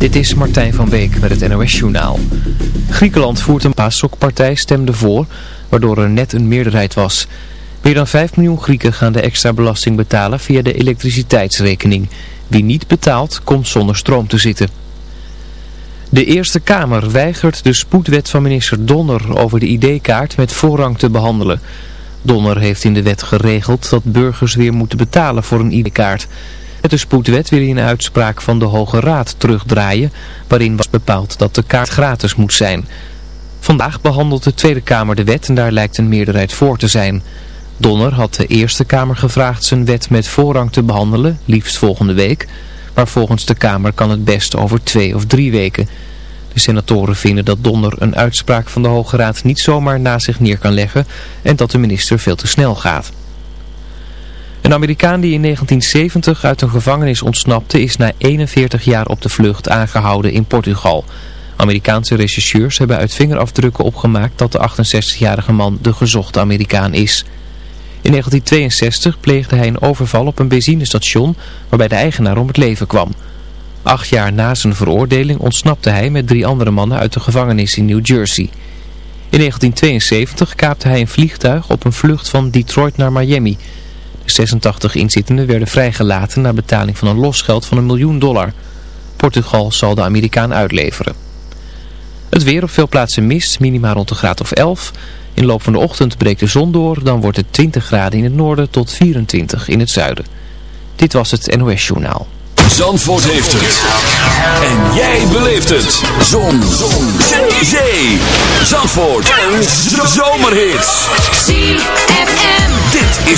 Dit is Martijn van Beek met het NOS-journaal. Griekenland voert een PASOK-partij stemde voor, waardoor er net een meerderheid was. Meer dan 5 miljoen Grieken gaan de extra belasting betalen via de elektriciteitsrekening. Wie niet betaalt, komt zonder stroom te zitten. De Eerste Kamer weigert de spoedwet van minister Donner over de ID-kaart met voorrang te behandelen. Donner heeft in de wet geregeld dat burgers weer moeten betalen voor een ID-kaart. Met de spoedwet wil hij een uitspraak van de Hoge Raad terugdraaien, waarin was bepaald dat de kaart gratis moet zijn. Vandaag behandelt de Tweede Kamer de wet en daar lijkt een meerderheid voor te zijn. Donner had de Eerste Kamer gevraagd zijn wet met voorrang te behandelen, liefst volgende week. Maar volgens de Kamer kan het best over twee of drie weken. De senatoren vinden dat Donner een uitspraak van de Hoge Raad niet zomaar na zich neer kan leggen en dat de minister veel te snel gaat. Een Amerikaan die in 1970 uit een gevangenis ontsnapte is na 41 jaar op de vlucht aangehouden in Portugal. Amerikaanse rechercheurs hebben uit vingerafdrukken opgemaakt dat de 68-jarige man de gezochte Amerikaan is. In 1962 pleegde hij een overval op een benzinestation waarbij de eigenaar om het leven kwam. Acht jaar na zijn veroordeling ontsnapte hij met drie andere mannen uit de gevangenis in New Jersey. In 1972 kaapte hij een vliegtuig op een vlucht van Detroit naar Miami... 86 inzittenden werden vrijgelaten na betaling van een losgeld van een miljoen dollar. Portugal zal de Amerikaan uitleveren. Het weer op veel plaatsen mist, minimaal rond de graad of 11. In loop van de ochtend breekt de zon door, dan wordt het 20 graden in het noorden tot 24 in het zuiden. Dit was het NOS Journaal. Zandvoort heeft het. En jij beleeft het. Zon. zon. Zee. Zandvoort. Een zomerhit.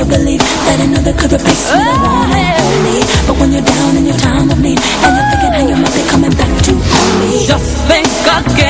never believe that another could replace you. The one I only. But when you're down in your time of need, and you're thinking how you might be coming back to me. Just think again.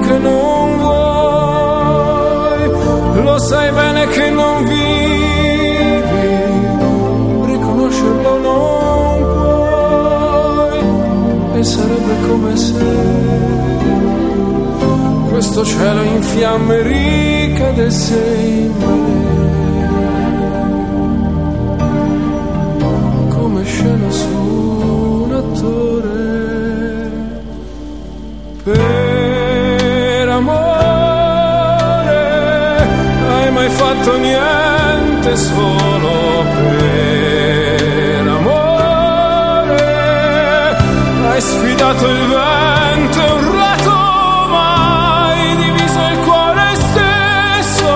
che non vuoi, lo sai bene che non vivi, riconoscerlo non e sarebbe come se questo cielo in fiamme ricadesse in me. Come scena su un attore per detto niente solo per amore. Hai sfidato il vento e un rato, ma diviso il cuore stesso,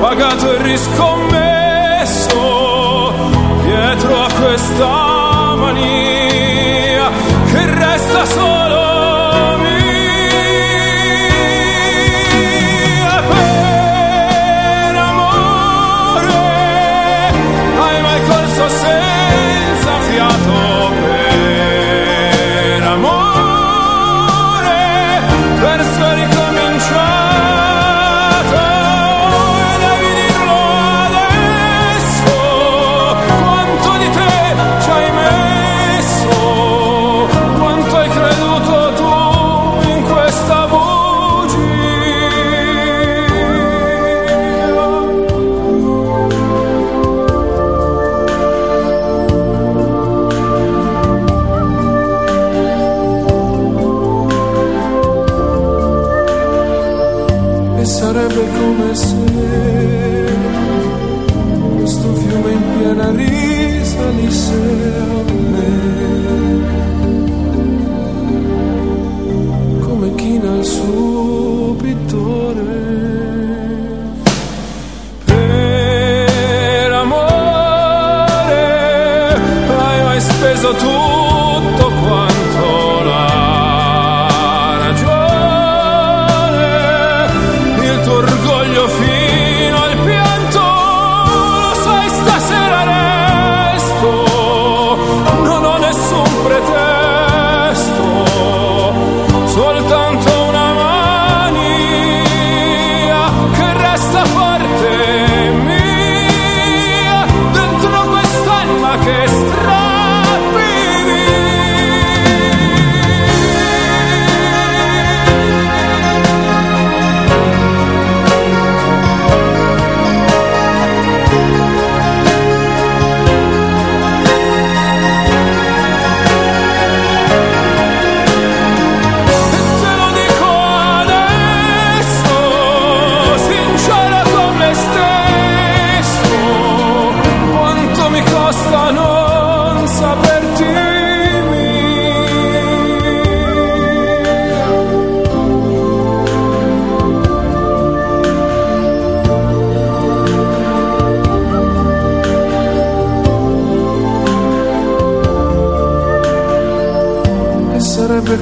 pagato il riscommento. sarebbe come se questo fiume in piena risalisse a me. Come china il suo pittore. Per amore hai mai speso tu.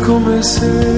comecei.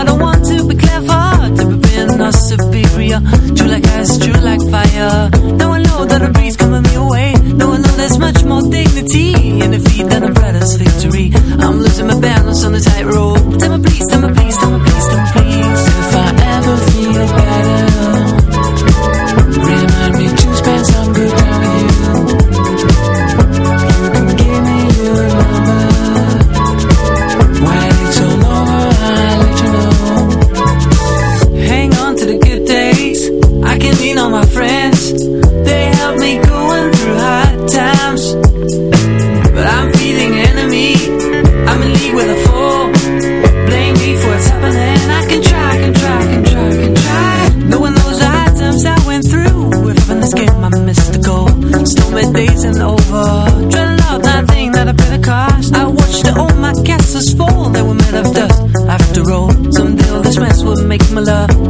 I don't want to be clever. To be being not superior. True like ice, true like fire. Now I know that a breeze coming me away Now I know there's much more dignity in defeat than a brother's victory. make my love.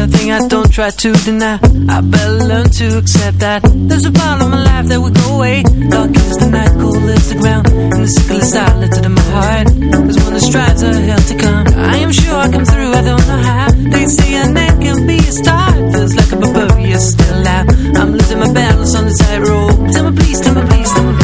me A thing I don't try to deny. I better learn to accept that There's a part of my life that will go away. Dark is the night, cold is the ground. And the sickle is silent in my heart. Cause when the strides are held to come. I am sure I come through, I don't know how. They say a end can be a start Feels like a barbarian still alive. I'm losing my balance on the tightrope. Tell me please, tell me please if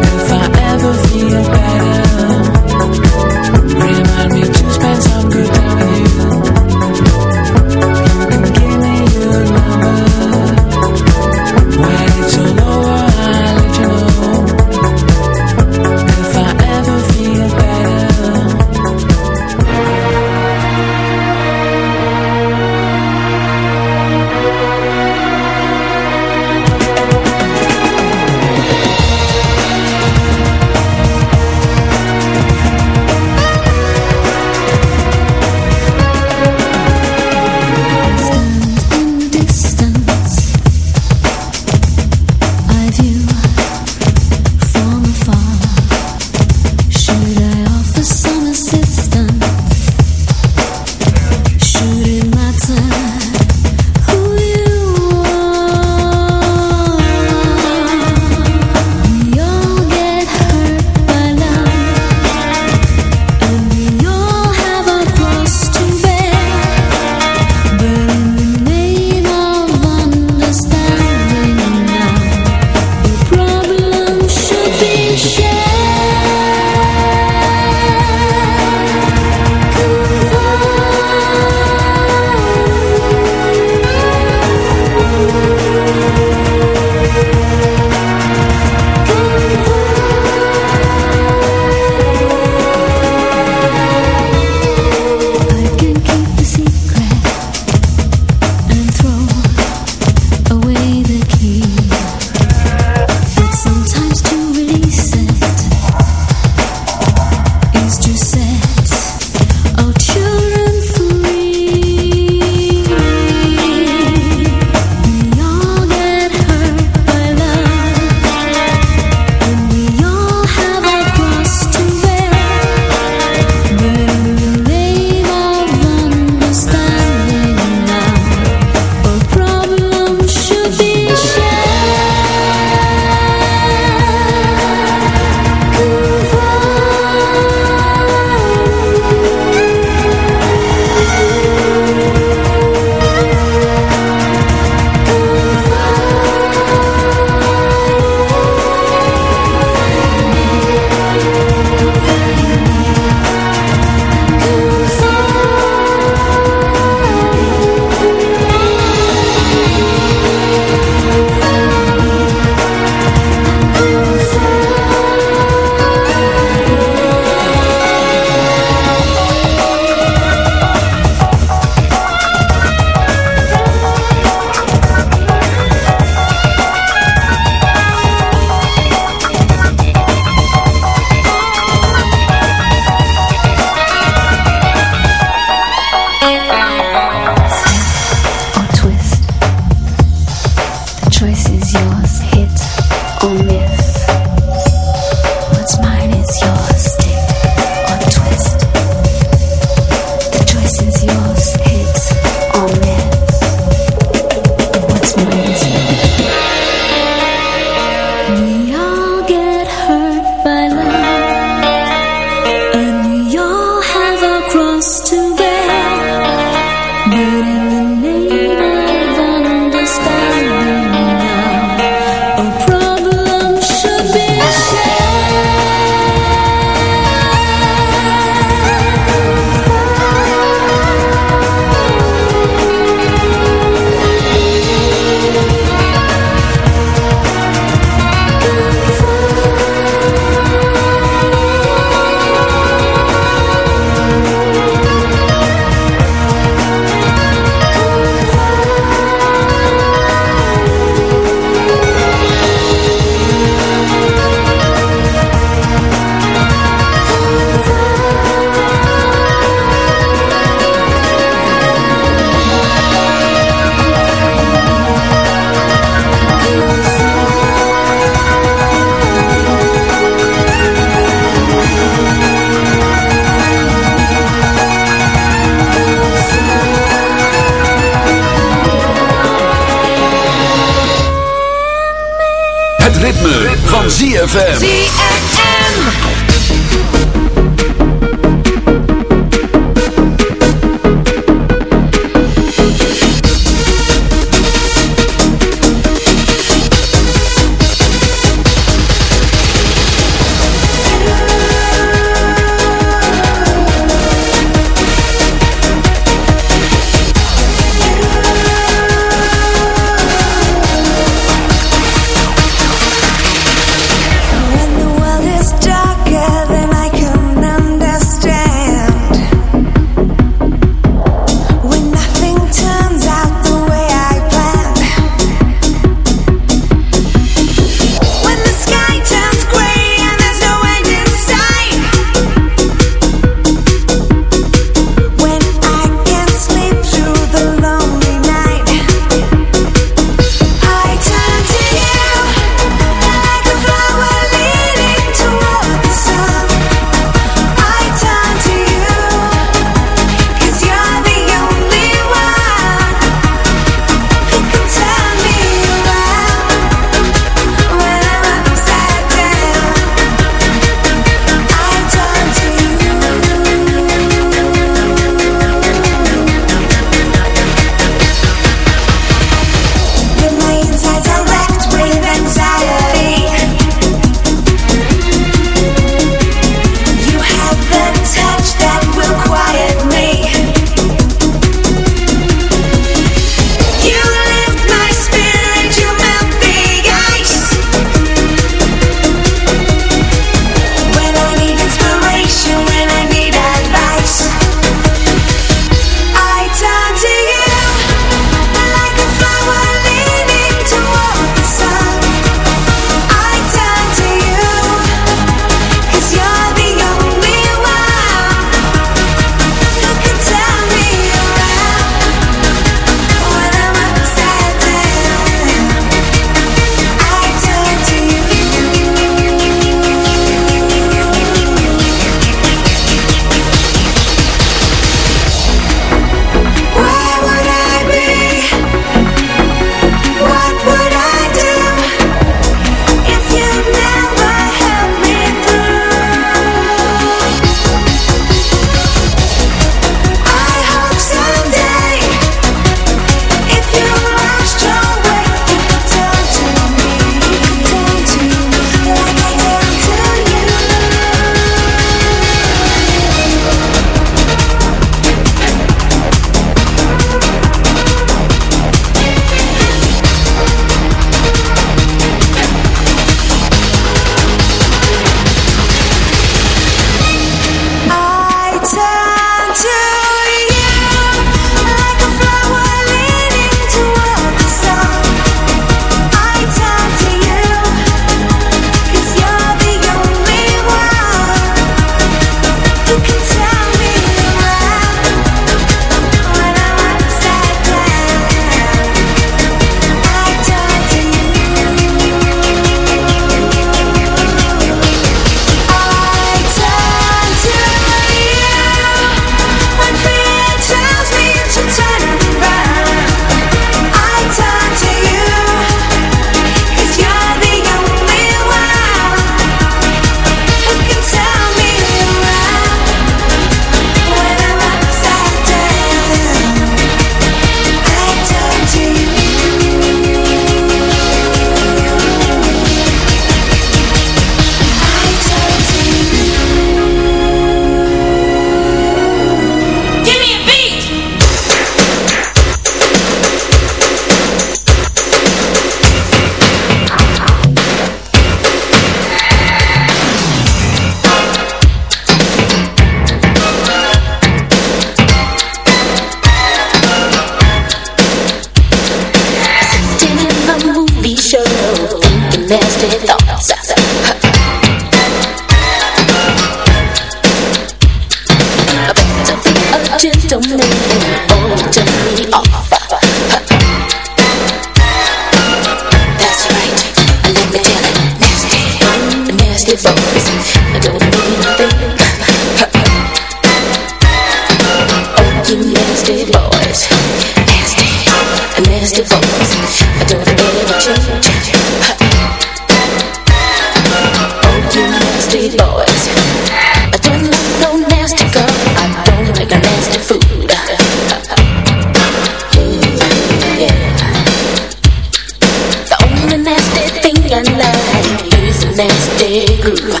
thing I like is a nasty groove.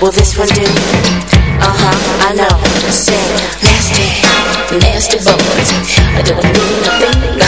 Will this one do? Uh huh, I know. Say nasty, nasty boys. I don't mean a thing.